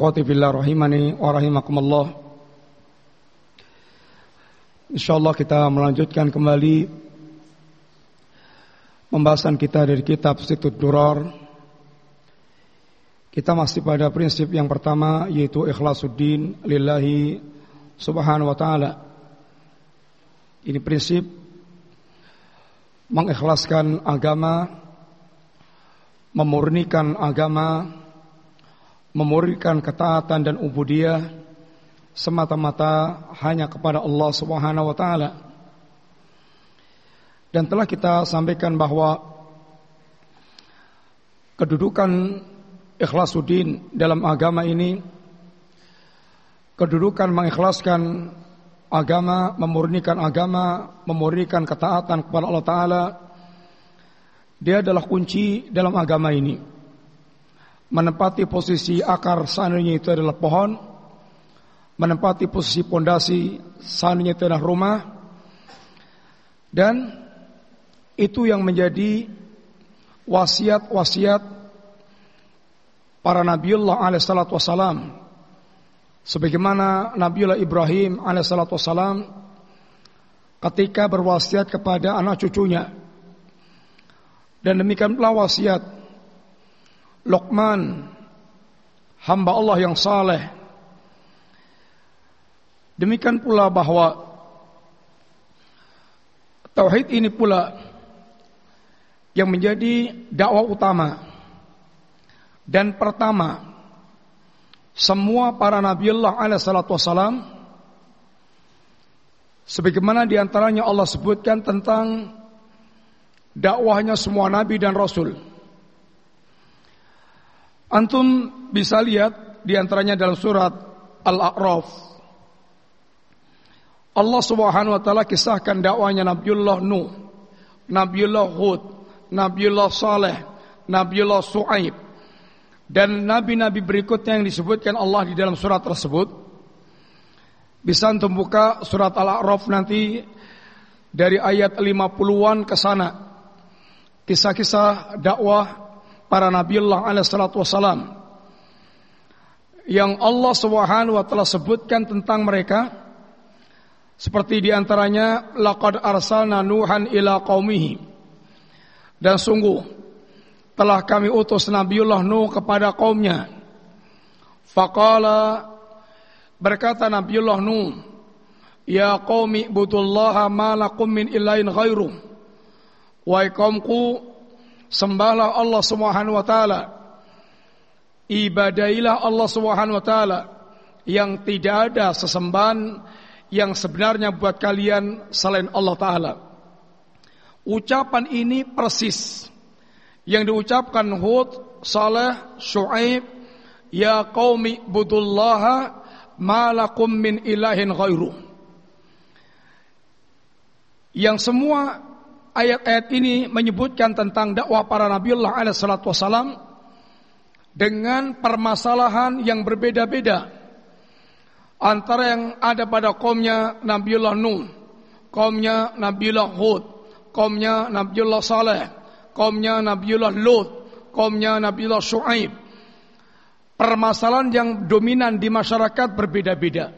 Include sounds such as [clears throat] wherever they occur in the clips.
Ikhwati billah rahimani wa rahimakumullah. InsyaAllah kita melanjutkan kembali Pembahasan kita dari kitab Situd Durar. Kita masih pada prinsip yang pertama Yaitu ikhlasuddin lillahi subhanahu wa ta'ala. Ini prinsip Mengikhlaskan agama Memurnikan agama memurnikan ketaatan dan ubudiyah semata-mata hanya kepada Allah Subhanahu wa taala. Dan telah kita sampaikan bahwa kedudukan ikhlasuddin dalam agama ini kedudukan mengikhlaskan agama, memurnikan agama, memurnikan ketaatan kepada Allah taala dia adalah kunci dalam agama ini menempati posisi akar seandainya itu adalah pohon, menempati posisi pondasi seandainya itu adalah rumah, dan itu yang menjadi wasiat-wasiat para Nabiullah alaihissalatu wassalam. Sebagaimana Nabiullah Ibrahim alaihissalatu wassalam ketika berwasiat kepada anak cucunya. Dan demikian pula wasiat Luqman hamba Allah yang saleh. Demikian pula bahwa tauhid ini pula yang menjadi dakwah utama dan pertama semua para nabi Allah alaihi salatu wasalam sebagaimana di antaranya Allah sebutkan tentang dakwahnya semua nabi dan rasul Antum bisa lihat di antaranya dalam surat Al-A'raf. Allah Subhanahu wa taala kisahkan dakwanya Nabiullah Nuh, Nabiullah Hud, Nabiullah Saleh, Nabiullah Su'aib dan nabi-nabi berikutnya yang disebutkan Allah di dalam surat tersebut. Bisa antum buka surat Al-A'raf nanti dari ayat 50-an ke sana. Kisah-kisah dakwah para nabiullah alaihi salatu wasalam yang Allah Subhanahu wa taala sebutkan tentang mereka seperti di antaranya laqad arsalna nuhan ila qaumihi. Dan sungguh telah kami utus Nabiullah Nuh kepada kaumnya. Faqala berkata Nabiullah Nuh ya qaumi butullaha ma lakum min ilahin ghairu wahai kaumku Sembahlah Allah Subhanahu wa taala. Ibadailah Allah Subhanahu wa taala yang tidak ada sesembahan yang sebenarnya buat kalian selain Allah taala. Ucapan ini persis yang diucapkan Hud, Saleh, Shu'aib, ya qaumi budullaha ma lakum min ilahin ghairu. Yang semua ayat-ayat ini menyebutkan tentang dakwah para nabiullah alaihi salatu wasalam dengan permasalahan yang berbeda-beda antara yang ada pada kaumnya Nabiullah Nuh, kaumnya Nabiullah Hud, kaumnya Nabiullah Saleh, kaumnya Nabiullah Lut, kaumnya Nabiullah Shu'aib. Permasalahan yang dominan di masyarakat berbeda-beda.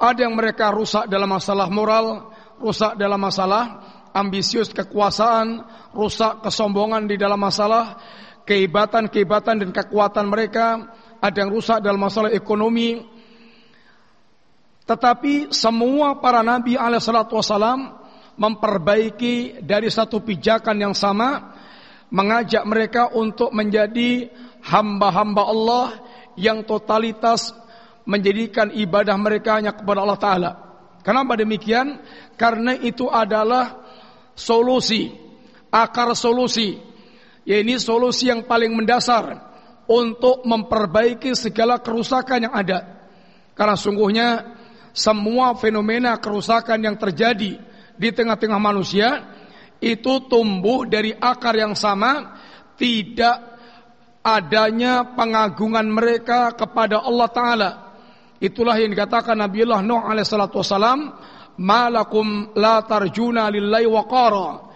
Ada yang mereka rusak dalam masalah moral, rusak dalam masalah ambisius kekuasaan, rusak kesombongan di dalam masalah, kehebatan-kehebatan dan kekuatan mereka, ada yang rusak dalam masalah ekonomi. Tetapi semua para nabi alaihissalatu wassalam memperbaiki dari satu pijakan yang sama, mengajak mereka untuk menjadi hamba-hamba Allah yang totalitas menjadikan ibadah mereka hanya kepada Allah Ta'ala. Kenapa demikian? Karena itu adalah solusi, akar solusi. Ya ini solusi yang paling mendasar untuk memperbaiki segala kerusakan yang ada. Karena sungguhnya semua fenomena kerusakan yang terjadi di tengah-tengah manusia itu tumbuh dari akar yang sama, tidak adanya pengagungan mereka kepada Allah Ta'ala. Itulah yang dikatakan Nabi Allah Nuh alaihissalatu wassalam, Malakum la tarjuna lillahi waqara.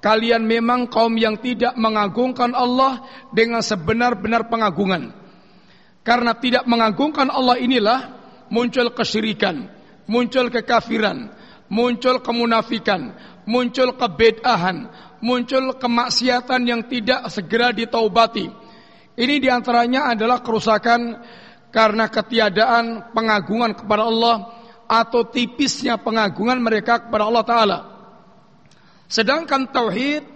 Kalian memang kaum yang tidak mengagungkan Allah dengan sebenar-benar pengagungan. Karena tidak mengagungkan Allah inilah muncul kesyirikan, muncul kekafiran, muncul kemunafikan, muncul kebed'ahan, muncul kemaksiatan yang tidak segera ditaubati. Ini di antaranya adalah kerusakan karena ketiadaan pengagungan kepada Allah atau tipisnya pengagungan mereka kepada Allah Ta'ala. Sedangkan Tauhid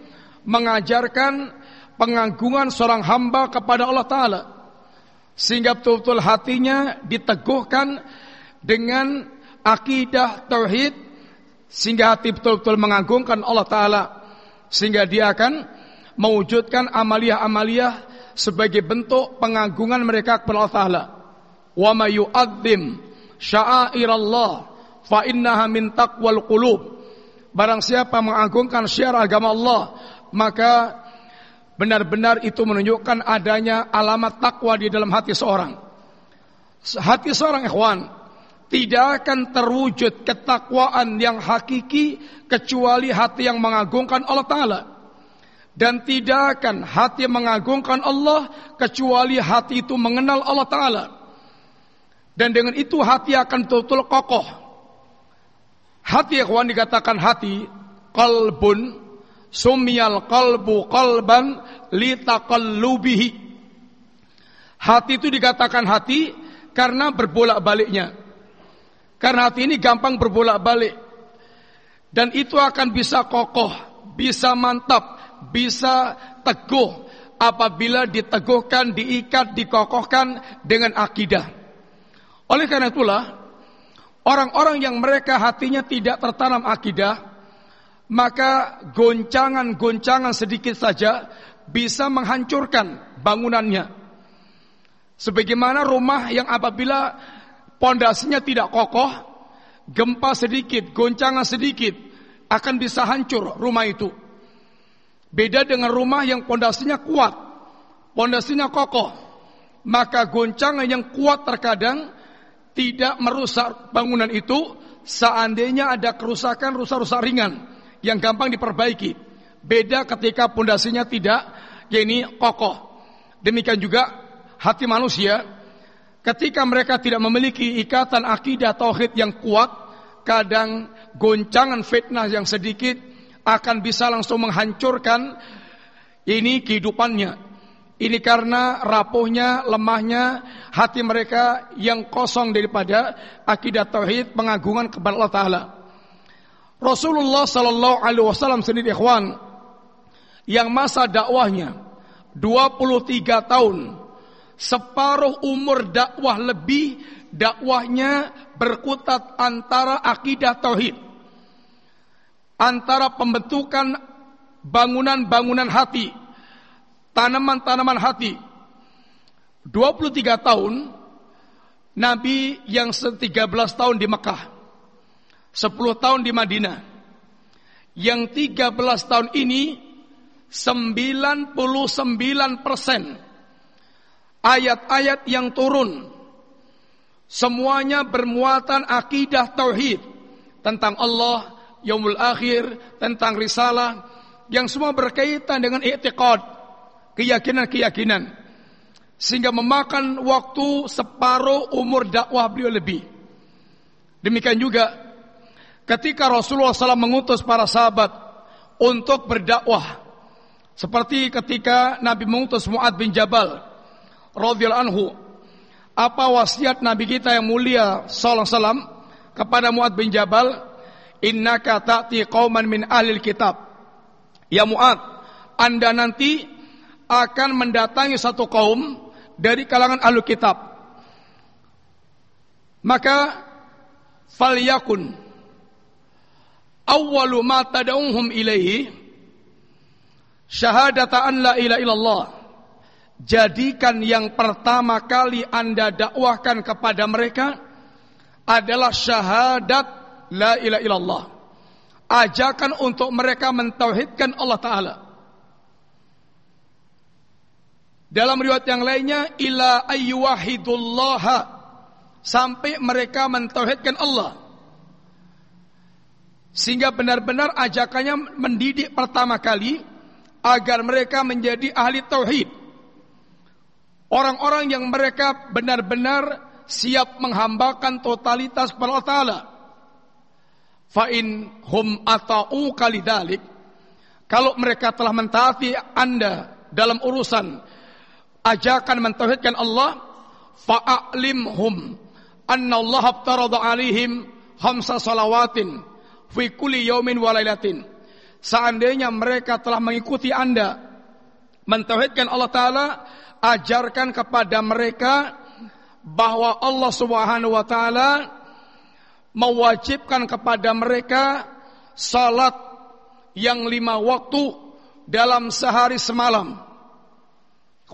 mengajarkan pengagungan seorang hamba kepada Allah Ta'ala. Sehingga betul-betul hatinya diteguhkan dengan akidah tauhid sehingga hati betul-betul mengagungkan Allah taala. Sehingga dia akan mewujudkan amalia-amalia sebagai bentuk pengagungan mereka kepada Allah taala sya'airallah fa innaha min taqwal qulub barang siapa mengagungkan syiar agama Allah maka benar-benar itu menunjukkan adanya alamat takwa di dalam hati seorang. Hati seorang ikhwan tidak akan terwujud ketakwaan yang hakiki kecuali hati yang mengagungkan Allah Ta'ala. Dan tidak akan hati mengagungkan Allah kecuali hati itu mengenal Allah Ta'ala. Dan dengan itu hati akan betul-betul kokoh. Hati ikhwan dikatakan hati, kalbun, Sumiyal qalbu qalban litaqallubihi. Hati itu dikatakan hati karena berbolak-baliknya. Karena hati ini gampang berbolak-balik. Dan itu akan bisa kokoh, bisa mantap, bisa teguh apabila diteguhkan, diikat, dikokohkan dengan akidah. Oleh karena itulah, orang-orang yang mereka hatinya tidak tertanam akidah, maka goncangan-goncangan sedikit saja bisa menghancurkan bangunannya. Sebagaimana rumah yang apabila pondasinya tidak kokoh, gempa sedikit, goncangan sedikit akan bisa hancur rumah itu. Beda dengan rumah yang pondasinya kuat, pondasinya kokoh, maka goncangan yang kuat terkadang tidak merusak bangunan itu seandainya ada kerusakan rusak-rusak ringan yang gampang diperbaiki. Beda ketika pondasinya tidak yakni kokoh. Demikian juga hati manusia ketika mereka tidak memiliki ikatan akidah tauhid yang kuat, kadang goncangan fitnah yang sedikit akan bisa langsung menghancurkan ini kehidupannya. Ini karena rapuhnya, lemahnya hati mereka yang kosong daripada akidah tauhid pengagungan kepada Allah Taala. Rasulullah Sallallahu Alaihi Wasallam sendiri ikhwan yang masa dakwahnya 23 tahun separuh umur dakwah lebih dakwahnya berkutat antara akidah tauhid antara pembentukan bangunan-bangunan hati tanaman-tanaman hati. 23 tahun Nabi yang 13 tahun di Mekah. 10 tahun di Madinah. Yang 13 tahun ini 99 persen ayat-ayat yang turun. Semuanya bermuatan akidah tauhid tentang Allah, yaumul akhir, tentang risalah yang semua berkaitan dengan i'tiqad, keyakinan-keyakinan. Sehingga memakan waktu separuh umur dakwah beliau lebih. Demikian juga ketika Rasulullah SAW mengutus para sahabat untuk berdakwah seperti ketika Nabi mengutus Muad bin Jabal radhiyallahu anhu apa wasiat Nabi kita yang mulia sallallahu alaihi kepada Muad bin Jabal? Innaka ta'ti qauman min ahlil kitab. Ya Muad anda nanti akan mendatangi satu kaum dari kalangan ahlu kitab maka falyakun awwalu ma tad'uhum ilaihi syahadata an la ilaha illallah jadikan yang pertama kali Anda dakwahkan kepada mereka adalah syahadat la ilaha illallah. Ajakan untuk mereka mentauhidkan Allah Ta'ala. Dalam riwayat yang lainnya, ila ayyuwahidullaha. Sampai mereka mentauhidkan Allah. Sehingga benar-benar ajakannya mendidik pertama kali agar mereka menjadi ahli tauhid. Orang-orang yang mereka benar-benar siap menghambakan totalitas kepada Allah Ta'ala. Fa'in hum ata'u kalidalik. Kalau mereka telah mentaati anda dalam urusan ajakan mentauhidkan Allah, fa'alimhum anna Allah abtarada alihim hamsa salawatin fi kulli yaumin wa Seandainya mereka telah mengikuti Anda mentauhidkan Allah taala, ajarkan kepada mereka bahwa Allah Subhanahu wa taala mewajibkan kepada mereka salat yang lima waktu dalam sehari semalam.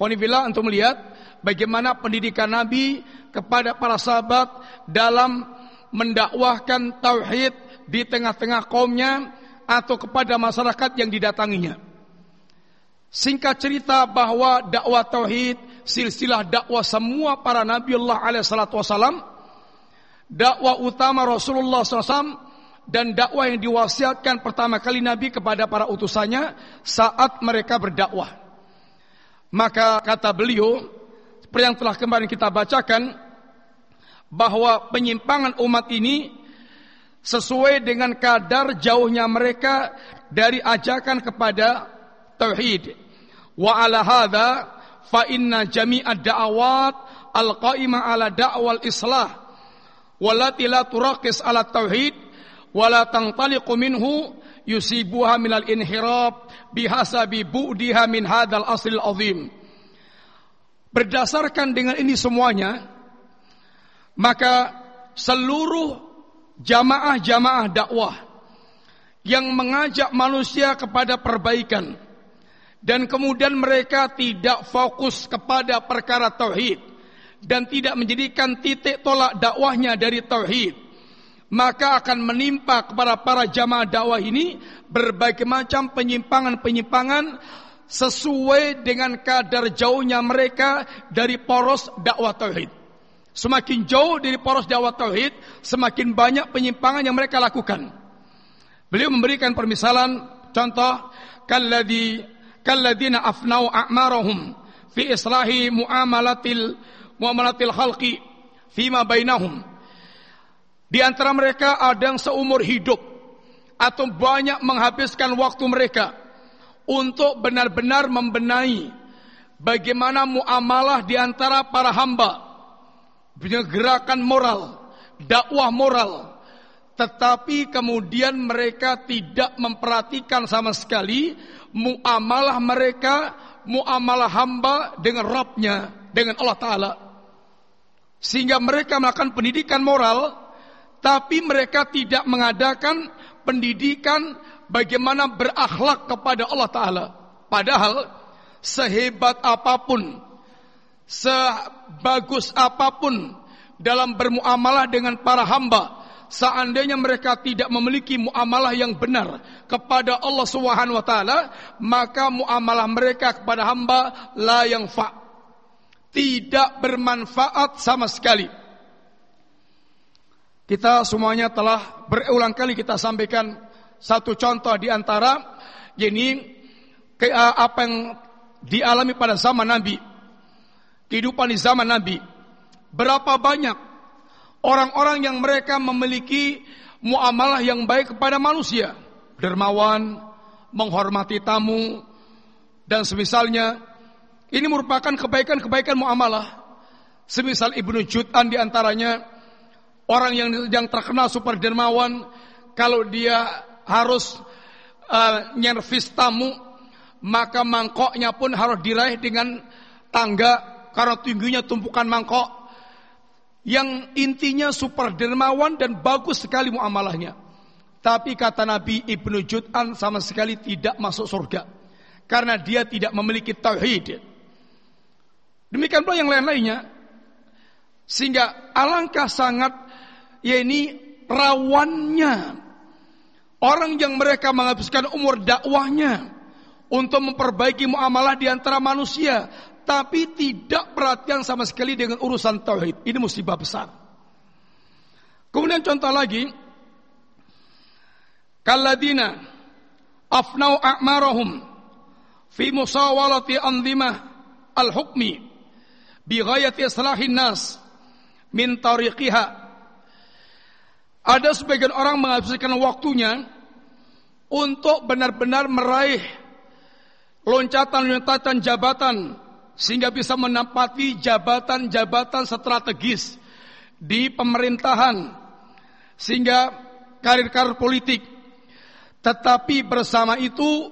Khonifillah untuk melihat bagaimana pendidikan Nabi kepada para sahabat dalam mendakwahkan tauhid di tengah-tengah kaumnya atau kepada masyarakat yang didatanginya. Singkat cerita bahwa dakwah tauhid, silsilah dakwah semua para Nabi Allah alaihi salatu dakwah utama Rasulullah SAW dan dakwah yang diwasiatkan pertama kali Nabi kepada para utusannya saat mereka berdakwah. Maka kata beliau, seperti yang telah kemarin kita bacakan, bahwa penyimpangan umat ini sesuai dengan kadar jauhnya mereka dari ajakan kepada tauhid. Wa ala hadha fa inna jami'ad da'awat al-qa'imah ala da'wal islah wallati la turaqis ala tauhid wala tangtaliqu minhu yusibuha minal inhirab bihasabi bu'diha min hadal aslil azim. Berdasarkan dengan ini semuanya, maka seluruh jamaah-jamaah dakwah yang mengajak manusia kepada perbaikan dan kemudian mereka tidak fokus kepada perkara tauhid dan tidak menjadikan titik tolak dakwahnya dari tauhid maka akan menimpa kepada para jamaah dakwah ini berbagai macam penyimpangan-penyimpangan sesuai dengan kadar jauhnya mereka dari poros dakwah tauhid. Semakin jauh dari poros dakwah tauhid, semakin banyak penyimpangan yang mereka lakukan. Beliau memberikan permisalan contoh kalladhi kalladina afnau a'marahum fi islahi muamalatil muamalatil khalqi fima bainahum. Di antara mereka ada yang seumur hidup atau banyak menghabiskan waktu mereka untuk benar-benar membenahi bagaimana muamalah di antara para hamba. Gerakan moral, dakwah moral, tetapi kemudian mereka tidak memperhatikan sama sekali muamalah mereka, muamalah hamba dengan Rabbnya, dengan Allah Ta'ala. Sehingga mereka melakukan pendidikan moral, tapi mereka tidak mengadakan pendidikan bagaimana berakhlak kepada Allah Ta'ala. Padahal sehebat apa pun, sebagus apa pun dalam bermuamalah dengan para hamba, seandainya mereka tidak memiliki muamalah yang benar kepada Allah Subhanahu wa taala, maka muamalah mereka kepada hamba la yang fa. Tidak bermanfaat sama sekali. Kita semuanya telah berulang kali kita sampaikan satu contoh di antara ini apa yang dialami pada zaman Nabi. Kehidupan di zaman Nabi. Berapa banyak orang-orang yang mereka memiliki muamalah yang baik kepada manusia, dermawan, menghormati tamu dan semisalnya ini merupakan kebaikan-kebaikan muamalah. Semisal Ibnu Jud'an di antaranya orang yang yang terkenal super dermawan kalau dia harus uh, nyervis tamu maka mangkoknya pun harus diraih dengan tangga karena tingginya tumpukan mangkok yang intinya super dermawan dan bagus sekali muamalahnya. Tapi kata Nabi Ibnu Jud'an sama sekali tidak masuk surga. Karena dia tidak memiliki tauhid. Demikian pula yang lain-lainnya. Sehingga alangkah sangat ya ini rawannya orang yang mereka menghabiskan umur dakwahnya untuk memperbaiki muamalah di antara manusia tapi tidak perhatian sama sekali dengan urusan tauhid. Ini musibah besar. Kemudian contoh lagi, kalladina afnau a'marahum fi musawalati anzimah al-hukmi bi ghayati islahin nas min tariqiha. Ada sebagian orang menghabiskan waktunya untuk benar-benar meraih loncatan-loncatan jabatan sehingga bisa menempati jabatan-jabatan strategis di pemerintahan sehingga karir-karir politik. Tetapi bersama itu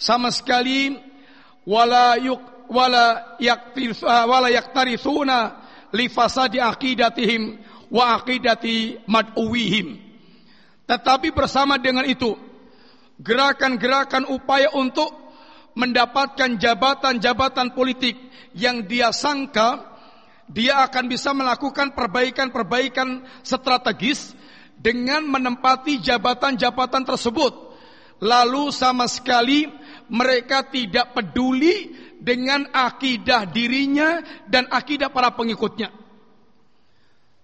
sama sekali wala yuk wala yaktir wala yaktarithuna li aqidatihim wa aqidati mad'uwihim. Tetapi bersama dengan itu, gerakan-gerakan upaya untuk mendapatkan jabatan-jabatan politik yang dia sangka dia akan bisa melakukan perbaikan-perbaikan strategis dengan menempati jabatan-jabatan tersebut. Lalu sama sekali mereka tidak peduli dengan akidah dirinya dan akidah para pengikutnya.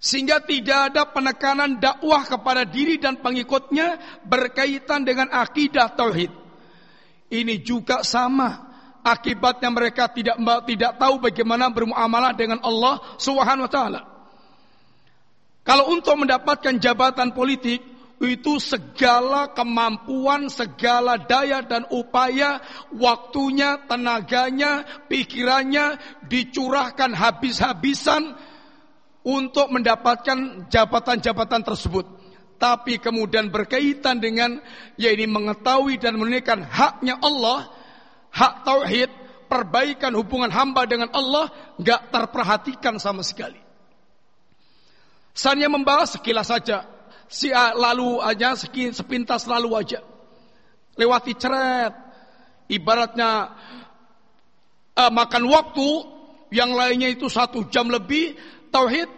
Sehingga tidak ada penekanan dakwah kepada diri dan pengikutnya berkaitan dengan akidah tauhid. Ini juga sama akibatnya mereka tidak tidak tahu bagaimana bermuamalah dengan Allah Subhanahu wa taala. Kalau untuk mendapatkan jabatan politik, itu segala kemampuan, segala daya dan upaya, waktunya, tenaganya, pikirannya dicurahkan habis-habisan untuk mendapatkan jabatan-jabatan tersebut. Tapi kemudian berkaitan dengan ya ini mengetahui dan menunaikan haknya Allah, hak tauhid, perbaikan hubungan hamba dengan Allah nggak terperhatikan sama sekali. Saya membahas sekilas saja si lalu aja sepintas lalu aja lewati ceret ibaratnya uh, makan waktu yang lainnya itu satu jam lebih tauhid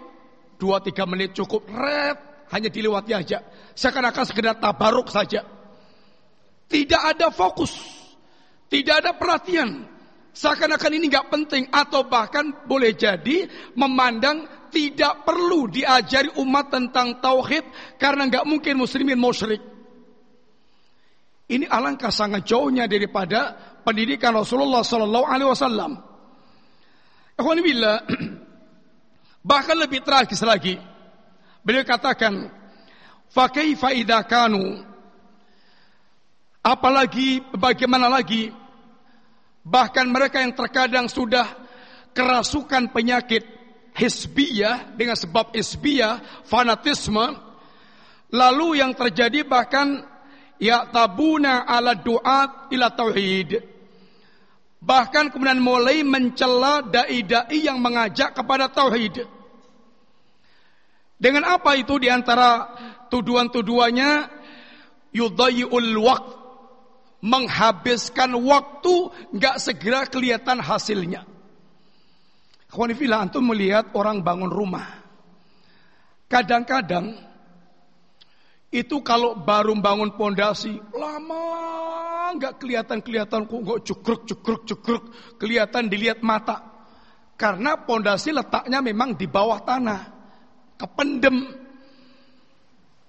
dua tiga menit cukup. Red hanya dilewati aja. Seakan-akan sekedar tabaruk saja. Tidak ada fokus. Tidak ada perhatian. Seakan-akan ini nggak penting. Atau bahkan boleh jadi memandang tidak perlu diajari umat tentang tauhid karena nggak mungkin muslimin musyrik. Ini alangkah sangat jauhnya daripada pendidikan Rasulullah Sallallahu Alaihi Wasallam. [clears throat] Bahkan lebih tragis lagi, beliau katakan, "Fakaifa idza kanu" Apalagi bagaimana lagi? Bahkan mereka yang terkadang sudah kerasukan penyakit hisbiyah dengan sebab hisbiyah fanatisme lalu yang terjadi bahkan ya tabuna ala duat ila tauhid. Bahkan kemudian mulai mencela dai-dai yang mengajak kepada tauhid dengan apa itu di antara tuduhan-tuduhannya? Yudhayyul waqt. Menghabiskan waktu nggak segera kelihatan hasilnya. Khwanifillah antum melihat orang bangun rumah. Kadang-kadang itu kalau baru bangun pondasi lama nggak kelihatan kelihatan kok nggak cukruk cukruk cukruk kelihatan dilihat mata. Karena pondasi letaknya memang di bawah tanah kependem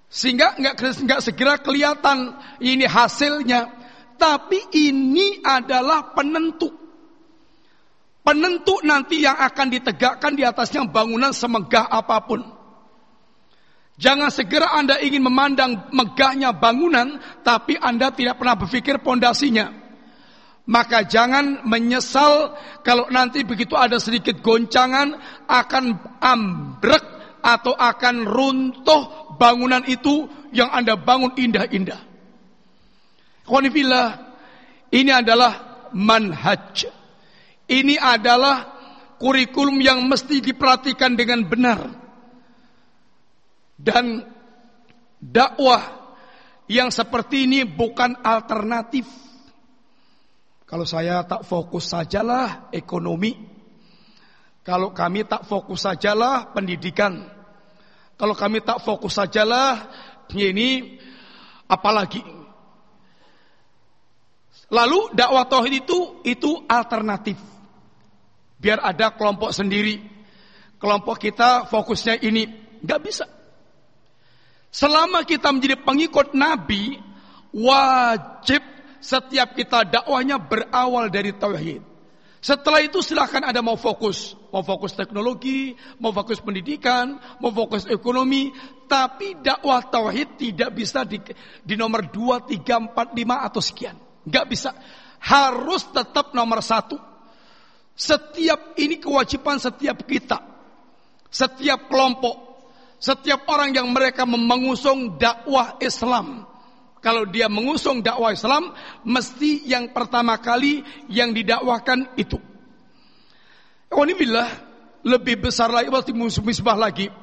sehingga nggak nggak segera kelihatan ini hasilnya tapi ini adalah penentu penentu nanti yang akan ditegakkan di atasnya bangunan semegah apa pun. Jangan segera Anda ingin memandang megahnya bangunan, tapi Anda tidak pernah berpikir pondasinya. Maka jangan menyesal kalau nanti begitu ada sedikit goncangan akan ambrek atau akan runtuh bangunan itu yang Anda bangun indah-indah. ini adalah manhaj ini adalah kurikulum yang mesti diperhatikan dengan benar. Dan dakwah yang seperti ini bukan alternatif. Kalau saya tak fokus sajalah ekonomi. Kalau kami tak fokus sajalah pendidikan. Kalau kami tak fokus sajalah ini apalagi. Lalu dakwah tauhid itu itu alternatif. Biar ada kelompok sendiri. Kelompok kita fokusnya ini nggak bisa. Selama kita menjadi pengikut Nabi, wajib setiap kita dakwahnya berawal dari tauhid. Setelah itu silahkan ada mau fokus, mau fokus teknologi, mau fokus pendidikan, mau fokus ekonomi, tapi dakwah tauhid tidak bisa di, di nomor 2, 3, 4, 5 atau sekian. Gak bisa. Harus tetap nomor satu. Setiap ini kewajiban setiap kita. Setiap kelompok. Setiap orang yang mereka mengusung dakwah Islam kalau dia mengusung dakwah Islam, mesti yang pertama kali yang didakwahkan itu. Alhamdulillah, lebih besar lagi, waktu misbah lagi.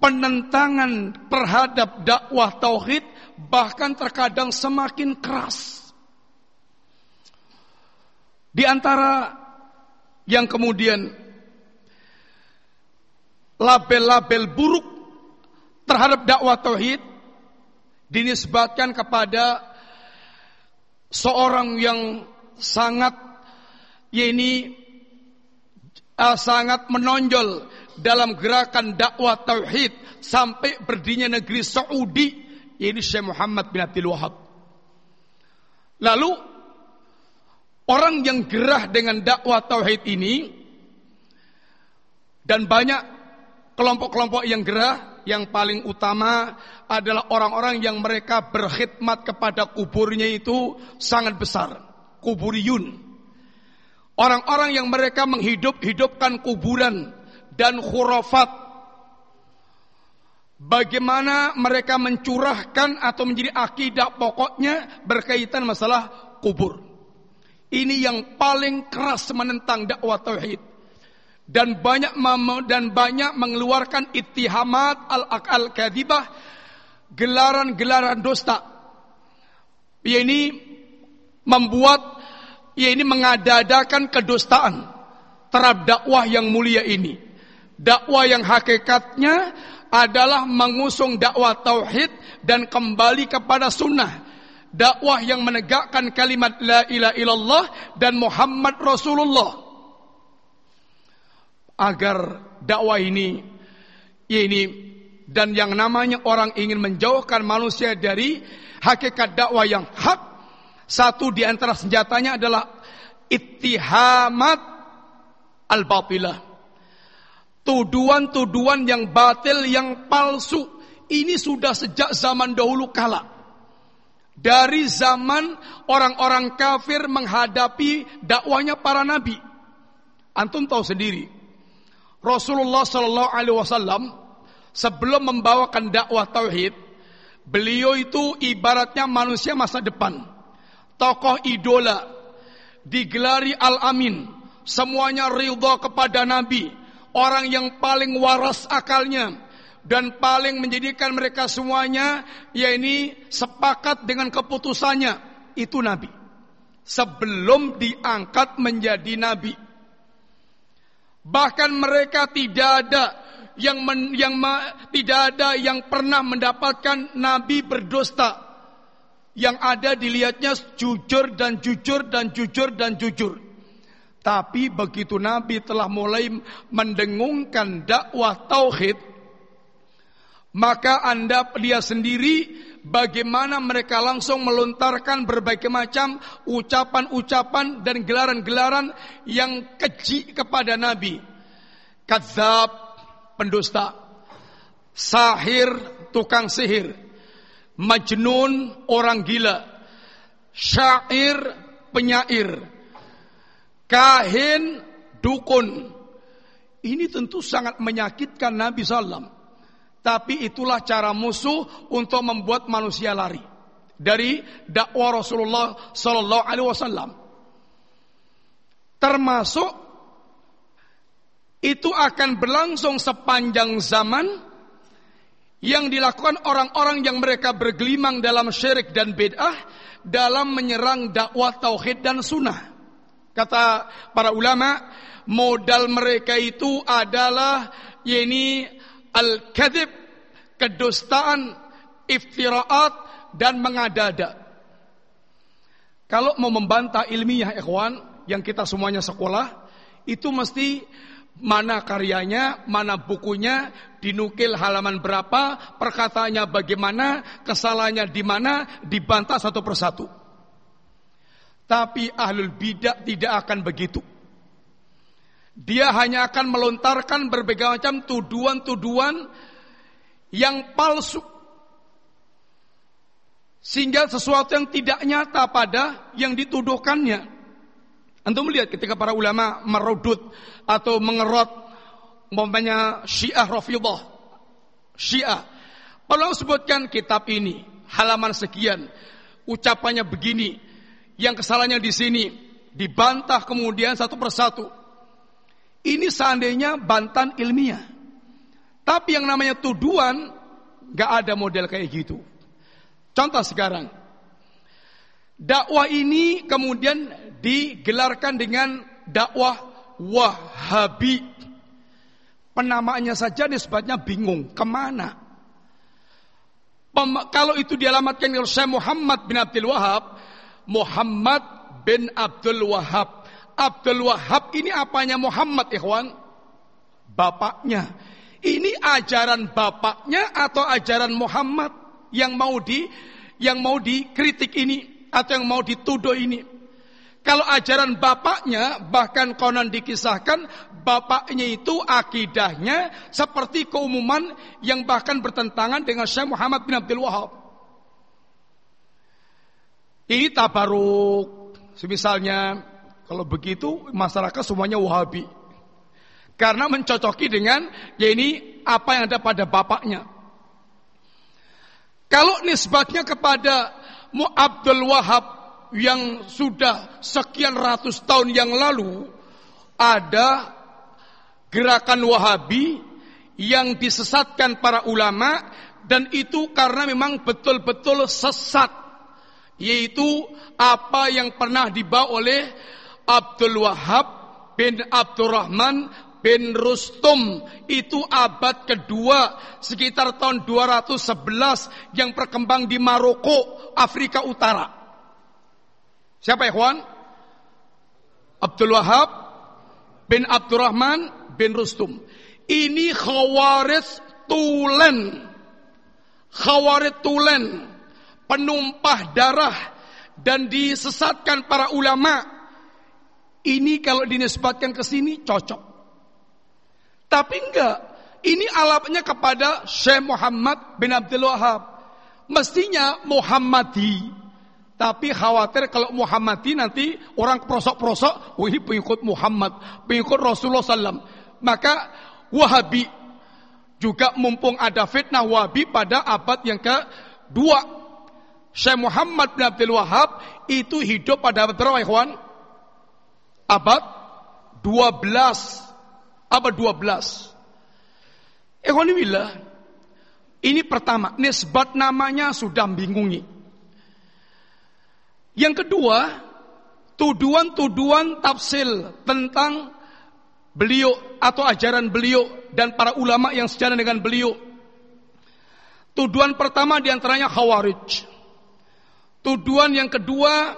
Penentangan terhadap dakwah tauhid bahkan terkadang semakin keras. Di antara yang kemudian label-label buruk terhadap dakwah tauhid dinisbatkan kepada seorang yang sangat ini uh, sangat menonjol dalam gerakan dakwah tauhid sampai berdirinya negeri Saudi ini Syekh Muhammad bin Abdul Wahab. Lalu orang yang gerah dengan dakwah tauhid ini dan banyak kelompok-kelompok yang gerah yang paling utama adalah orang-orang yang mereka berkhidmat kepada kuburnya itu sangat besar. Kuburiyun. Orang-orang yang mereka menghidup-hidupkan kuburan dan khurafat. Bagaimana mereka mencurahkan atau menjadi akidah pokoknya berkaitan masalah kubur. Ini yang paling keras menentang dakwah tauhid dan banyak dan banyak mengeluarkan ittihamat al-aqal kadhibah gelaran-gelaran dusta. Ya ini membuat ya ini mengadadakan kedustaan terhadap dakwah yang mulia ini. Dakwah yang hakikatnya adalah mengusung dakwah tauhid dan kembali kepada sunnah. Dakwah yang menegakkan kalimat la ilaha illallah dan Muhammad Rasulullah agar dakwah ini ini dan yang namanya orang ingin menjauhkan manusia dari hakikat dakwah yang hak satu di antara senjatanya adalah ittihamat al-batilah. Tuduhan-tuduhan yang batil yang palsu ini sudah sejak zaman dahulu kala. Dari zaman orang-orang kafir menghadapi dakwahnya para nabi. Antum tahu sendiri Rasulullah Shallallahu Alaihi Wasallam sebelum membawakan dakwah tauhid, beliau itu ibaratnya manusia masa depan, tokoh idola, digelari al amin, semuanya ridho kepada Nabi, orang yang paling waras akalnya dan paling menjadikan mereka semuanya yakni sepakat dengan keputusannya itu Nabi sebelum diangkat menjadi Nabi. Bahkan mereka tidak ada yang men, yang ma, tidak ada yang pernah mendapatkan nabi berdusta. Yang ada dilihatnya jujur dan jujur dan jujur dan jujur. Tapi begitu Nabi telah mulai mendengungkan dakwah tauhid, maka Anda dia sendiri bagaimana mereka langsung melontarkan berbagai macam ucapan-ucapan dan gelaran-gelaran yang keji kepada Nabi. Kadzab, pendusta. Sahir, tukang sihir. Majnun, orang gila. Syair, penyair. Kahin, dukun. Ini tentu sangat menyakitkan Nabi Sallam. Tapi itulah cara musuh untuk membuat manusia lari dari dakwah Rasulullah Sallallahu Alaihi Wasallam. Termasuk itu akan berlangsung sepanjang zaman yang dilakukan orang-orang yang mereka bergelimang dalam syirik dan bid'ah dalam menyerang dakwah tauhid dan sunnah. Kata para ulama, modal mereka itu adalah yaitu al-kadzib, kedustaan, iftiraat dan mengada-ada. Kalau mau membantah ilmiah ikhwan yang kita semuanya sekolah, itu mesti mana karyanya, mana bukunya, dinukil halaman berapa, perkataannya bagaimana, kesalahannya di mana, dibantah satu persatu. Tapi ahlul bidah tidak akan begitu. Dia hanya akan melontarkan berbagai macam tuduhan-tuduhan yang palsu. Sehingga sesuatu yang tidak nyata pada yang dituduhkannya. Antum melihat ketika para ulama merudut atau mengerot umpamanya Syiah Rafidah. Syiah. Allah sebutkan kitab ini halaman sekian, ucapannya begini, yang kesalahannya di sini dibantah kemudian satu persatu. Ini seandainya bantan ilmiah. Tapi yang namanya tuduhan gak ada model kayak gitu. Contoh sekarang. Dakwah ini kemudian digelarkan dengan dakwah Wahabi. Penamaannya saja nisbatnya bingung. Ke mana? Pem kalau itu dialamatkan oleh Syekh Muhammad bin Abdul Wahab, Muhammad bin Abdul Wahab. Abdul Wahab ini apanya Muhammad ikhwan? Bapaknya. Ini ajaran bapaknya atau ajaran Muhammad yang mau di yang mau dikritik ini atau yang mau dituduh ini. Kalau ajaran bapaknya bahkan konon dikisahkan bapaknya itu akidahnya seperti keumuman yang bahkan bertentangan dengan Syekh Muhammad bin Abdul Wahab. Ini tabaruk. Misalnya kalau begitu masyarakat semuanya Wahabi. Karena mencocoki dengan ya ini apa yang ada pada bapaknya. Kalau nisbatnya kepada Abdul Wahab yang sudah sekian ratus tahun yang lalu ada gerakan Wahabi yang disesatkan para ulama dan itu karena memang betul-betul sesat yaitu apa yang pernah dibawa oleh Abdul Wahab bin Abdurrahman bin Rustum itu abad kedua sekitar tahun 211 yang berkembang di Maroko, Afrika Utara. Siapa ikhwan? Abdul Wahab bin Abdurrahman bin Rustum. Ini khawarij tulen. Khawarij tulen. Penumpah darah dan disesatkan para ulama. Ini kalau dinisbatkan ke sini cocok. Tapi enggak. Ini alatnya kepada Syekh Muhammad bin Abdul Wahab. Mestinya Muhammadi. Tapi khawatir kalau Muhammadi nanti orang prosok-prosok, ini pengikut Muhammad, pengikut Rasulullah SAW. Maka Wahabi juga mumpung ada fitnah Wahabi pada abad yang kedua Syekh Muhammad bin Abdul Wahab itu hidup pada abad berapa ikhwan? Abad 12. Abad 12. Ikhwan billah. Ini pertama, nisbat namanya sudah bingungi. Yang kedua, tuduhan-tuduhan tafsil tentang beliau atau ajaran beliau dan para ulama yang sejalan dengan beliau. Tuduhan pertama di antaranya khawarij. Tuduhan yang kedua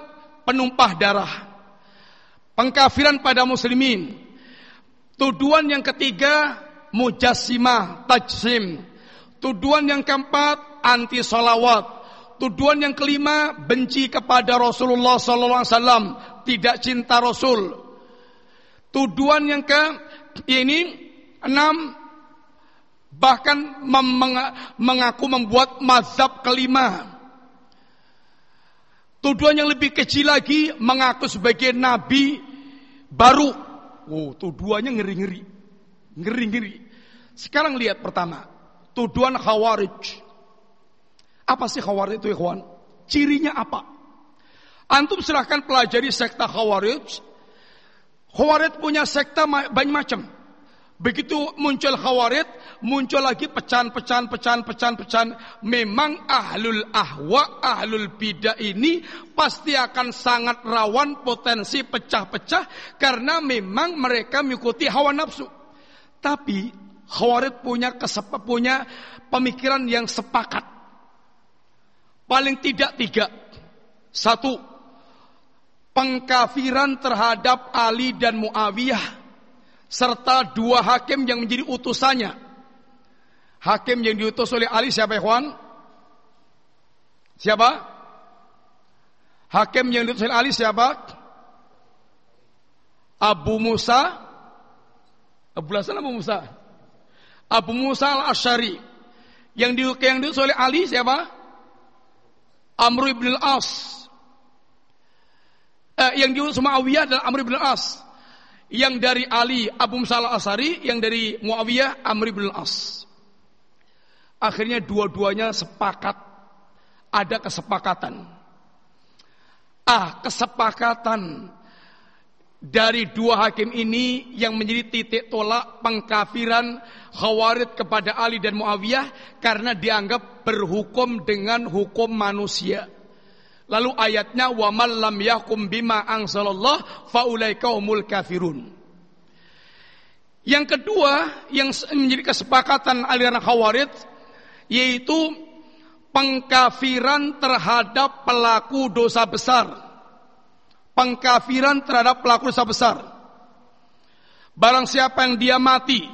penumpah darah. Pengkafiran pada muslimin. Tuduhan yang ketiga mujassimah, tajsim. Tuduhan yang keempat anti salawat. Tuduhan yang kelima benci kepada Rasulullah sallallahu alaihi wasallam, tidak cinta Rasul. Tuduhan yang ke ini enam bahkan mengaku membuat mazhab kelima Tuduhan yang lebih kecil lagi mengaku sebagai nabi baru. Oh, tuduhannya ngeri-ngeri. Ngeri-ngeri. Sekarang lihat pertama. Tuduhan khawarij. Apa sih khawarij itu ikhwan? Cirinya apa? Antum silahkan pelajari sekta khawarij. Khawarij punya sekta banyak macam. Begitu muncul khawarid, muncul lagi pecahan-pecahan, pecahan-pecahan, pecahan. Memang ahlul ahwa, ahlul bidah ini pasti akan sangat rawan potensi pecah-pecah karena memang mereka mengikuti hawa nafsu. Tapi khawarid punya kesepa, punya pemikiran yang sepakat. Paling tidak tiga. Satu, pengkafiran terhadap Ali dan Muawiyah serta dua hakim yang menjadi utusannya. Hakim yang diutus oleh Ali siapa ikhwan? Siapa? Hakim yang diutus oleh Ali siapa? Abu Musa Abu Hasan Abu Musa Abu Musa al-Asyari yang di yang diutus oleh Ali siapa? Amr ibn al-As eh, yang diutus Muawiyah adalah Amr ibn al-As yang dari Ali Abu Musa asari yang dari Muawiyah Amr bin As. Akhirnya dua-duanya sepakat ada kesepakatan. Ah, kesepakatan dari dua hakim ini yang menjadi titik tolak pengkafiran Khawarid kepada Ali dan Muawiyah karena dianggap berhukum dengan hukum manusia. Lalu ayatnya wa man lam yakum bima anzalallah faulaika humul kafirun. Yang kedua yang menjadi kesepakatan aliran Khawarij yaitu pengkafiran terhadap pelaku dosa besar. Pengkafiran terhadap pelaku dosa besar. Barang siapa yang dia mati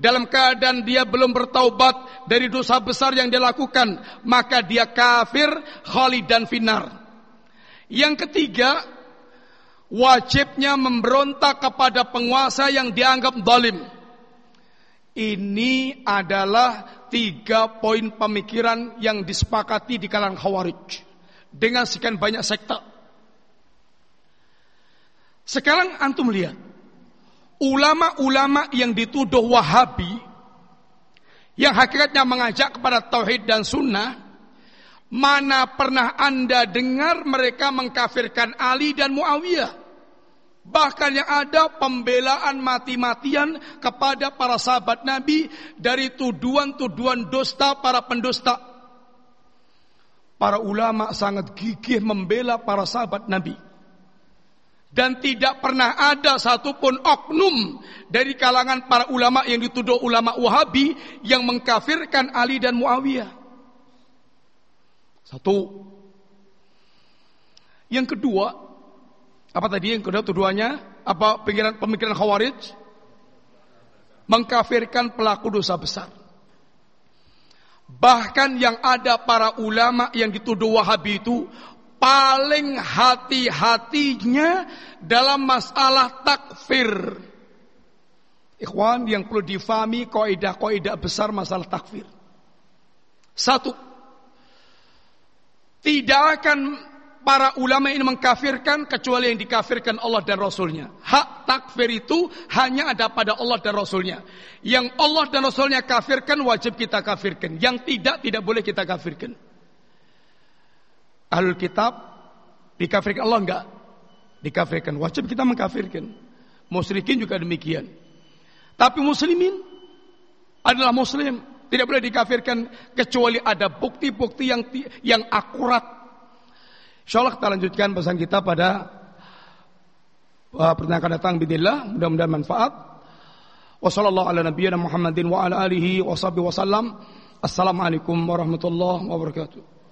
dalam keadaan dia belum bertaubat dari dosa besar yang dia lakukan, maka dia kafir dan finar. Yang ketiga, wajibnya memberontak kepada penguasa yang dianggap zalim. Ini adalah tiga poin pemikiran yang disepakati di kalangan Khawarij dengan sekian banyak sekte. Sekarang antum lihat ulama-ulama yang dituduh Wahabi yang hakikatnya mengajak kepada tauhid dan sunnah mana pernah Anda dengar mereka mengkafirkan Ali dan Muawiyah Bahkan yang ada pembelaan mati-matian kepada para sahabat Nabi dari tuduhan-tuduhan dusta para pendusta. Para ulama sangat gigih membela para sahabat Nabi. Dan tidak pernah ada satupun oknum dari kalangan para ulama yang dituduh ulama wahabi yang mengkafirkan Ali dan Muawiyah. Satu. Yang kedua, apa tadi yang kedua tuduhannya? Apa pemikiran pemikiran khawarij? Mengkafirkan pelaku dosa besar. Bahkan yang ada para ulama yang dituduh wahabi itu paling hati-hatinya dalam masalah takfir. Ikhwan yang perlu difahami kaidah-kaidah besar masalah takfir. Satu, tidak akan para ulama ini mengkafirkan kecuali yang dikafirkan Allah dan Rasulnya. Hak takfir itu hanya ada pada Allah dan Rasulnya. Yang Allah dan Rasulnya kafirkan wajib kita kafirkan. Yang tidak, tidak boleh kita kafirkan. Ahlul kitab Dikafirkan Allah enggak? Dikafirkan. Wajib kita mengkafirkan. Musyrikin juga demikian. Tapi muslimin adalah muslim. Tidak boleh dikafirkan kecuali ada bukti-bukti yang yang akurat. Insyaallah kita lanjutkan pesan kita pada uh, pertanyaan akan datang bidillah. Mudah-mudahan manfaat. Wassalamualaikum warahmatullahi wabarakatuh.